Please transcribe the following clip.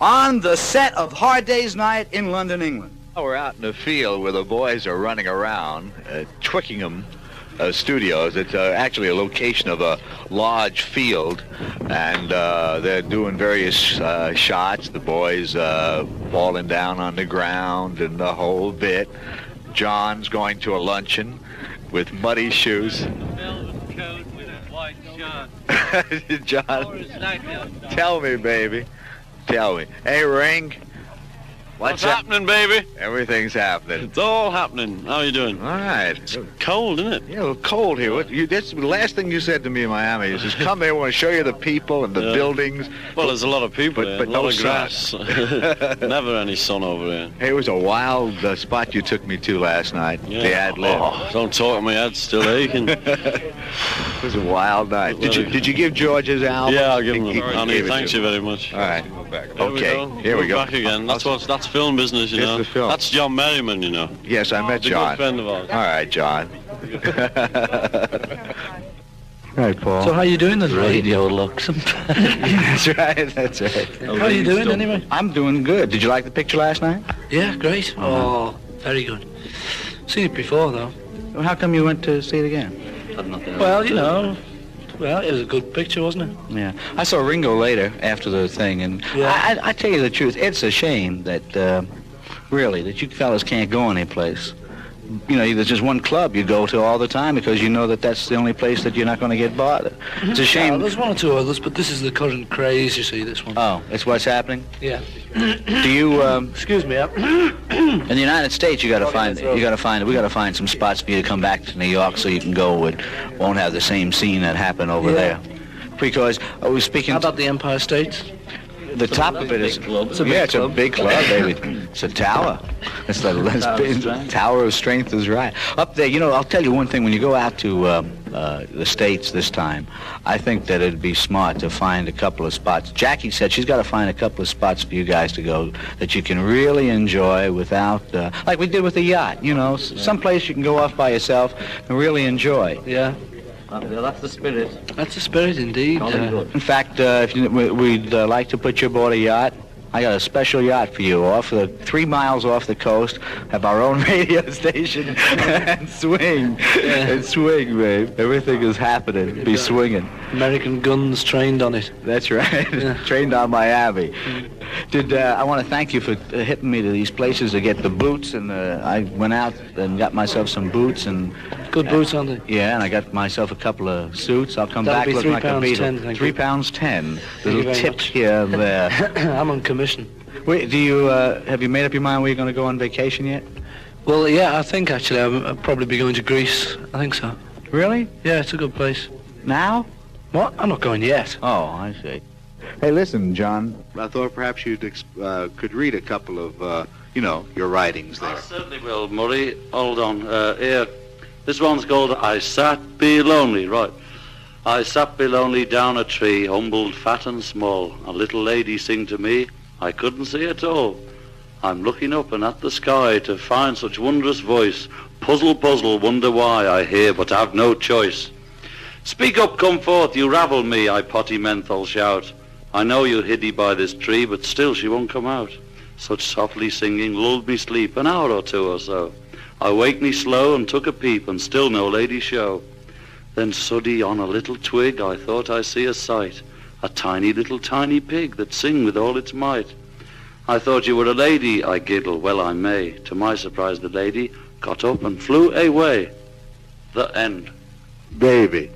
on the set of Hard Day's Night in London, England. We're out in the field where the boys are running around, uh, Twickenham uh, Studios. It's uh, actually a location of a large field, and uh, they're doing various uh, shots. The boys uh, falling down on the ground and the whole bit. John's going to a luncheon with muddy shoes. John, tell me, baby. Tell me. Hey, Ring. What's happening, baby? Everything's happening. It's all happening. How you doing? All right. It's cold, isn't it? Yeah, little cold here. What, you, that's the last thing you said to me in Miami. You says, come here, I want to show you the people and the Yeah. buildings. Well, there's a lot of people But- here, but no of grass. Never any sun over here. Hey, it was a wild uh, spot you took me to last night. The ad lib. Oh, don't talk, to my head's still aching. It was a wild night. Did you did you give George his album? yeah, I'll give him He- he a Honey, gave thanks you very much. All right. Here we Okay, go. here we go. back again. That's what that's film business, you know. film. That's John Merriman, you know. Yes, I met He's a John. good friend of ours. All right, John. right, Paul. So how you doing, then? Radio looks. that's right. That's right. How you doing, anyway? I'm doing good. Did you like the picture last night? Yeah, great. Oh, very good. Seen it before, though. Well, how come you went to see it again? Well, you know, well, it was a good picture, wasn't it? Yeah, I saw Ringo later after the thing, and Yeah. I, I, I tell you the truth, it's a shame that uh, really that you fellas can't go anyplace. You know, there's just one club you go to all the time because you know that that's the only place that you're not going to get bothered. It's a Yeah, shame. there's one or two others, but this is the current craze, you see, this one. Oh, that's what's happening. Yeah. Do you? Um, Excuse me. in the United States, you got to find you got to find we got to find some spots for you to come back to New York so you can go and won't have the same scene that happened over Yeah. there. Because I was speaking. How about the Empire State? The top of it is It's a yeah, it's a big club, baby. It's a tower. It's the it's Tower strength. tower of strength is right up there. You know, I'll tell you one thing. When you go out to um, uh, the states this time, I think that it'd be smart to find a couple of spots. Jackie said she's got to find a couple of spots for you guys to go that you can really enjoy without, uh, like we did with the yacht. You know, s some place you can go off by yourself and really enjoy. Yeah, Yeah, that's the spirit. that's the spirit indeed. Uh. In fact, uh, if you, we- we'd uh, like to put you aboard a yacht. I got a special yacht for you off the three miles off the coast. Have our own radio station and swing and swing, babe. Everything is happening. Be swinging. American guns trained on it. That's right. Yeah. Trained on Miami. Did uh, I want to thank you for uh, hitting me to these places to get the boots, and uh, I went out and got myself some boots, and Good boots, aren't they? yeah, and I got myself a couple of suits. I'll come That'll back be looking three like a pounds Beatle. 10, thank three you. pounds ten. you Little tip much. here and there. I'm on commission. Wait, do you uh, have you made up your mind where you're going to go on vacation yet? Well, yeah, I think actually I'm, I'll probably be going to Greece. I think so. Really? Yeah, it's a good place. Now? What? I'm not going yet. Oh, I see. Hey, listen, John. I thought perhaps you uh, could read a couple of, uh, you know, your writings there. I there. certainly will, Murray. Hold on. Uh, here. This one's called I Sat Belonely. Right. I sat be lonely down a tree, humbled, fat and small. A little lady sing to me. I couldn't see at all. I'm looking up and at the sky to find such wondrous voice. Puzzle, puzzle, wonder why I hear but have no choice. Speak up, come forth, you ravel me, I potty menthol shout. I know you're hid by this tree, but still she won't come out. Such softly singing lulled me sleep an hour or two or so. I waked me slow and took a peep, and still no lady show. Then suddy on a little twig I thought I see a sight, a tiny little tiny pig that sing with all its might. I thought you were a lady, I giddle, well I may. To my surprise the lady got up and flew away. The end. Baby.